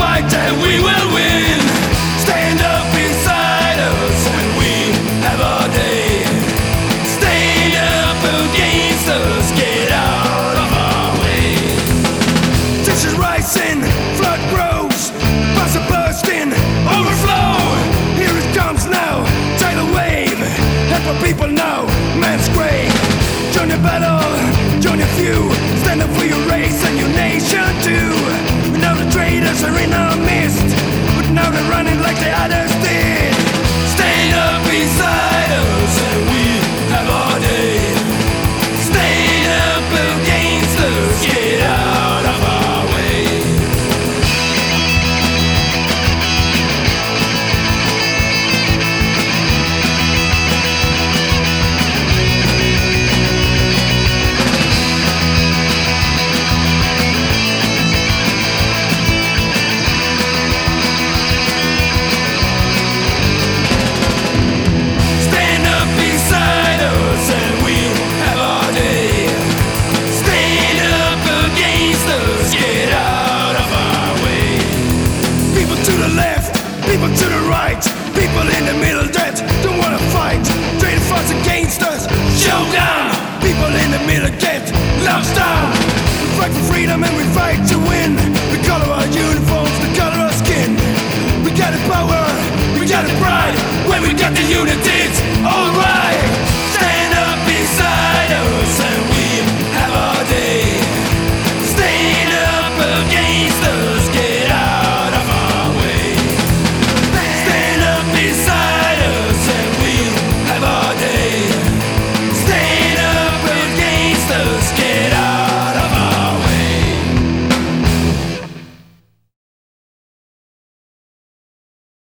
fight and we will win. Stand up inside us and we have our day. Stand up against us, get out of our way. Tension rising, flood grows, bus are bursting, overflow. Here it comes now, tidal wave. Let the people know, man's grave. Join the battle, join the few. Stand up for people to the right, people in the middle that don't wanna fight. Trade fights against us, showdown. People in the middle get lost down. We fight for freedom and we fight to win.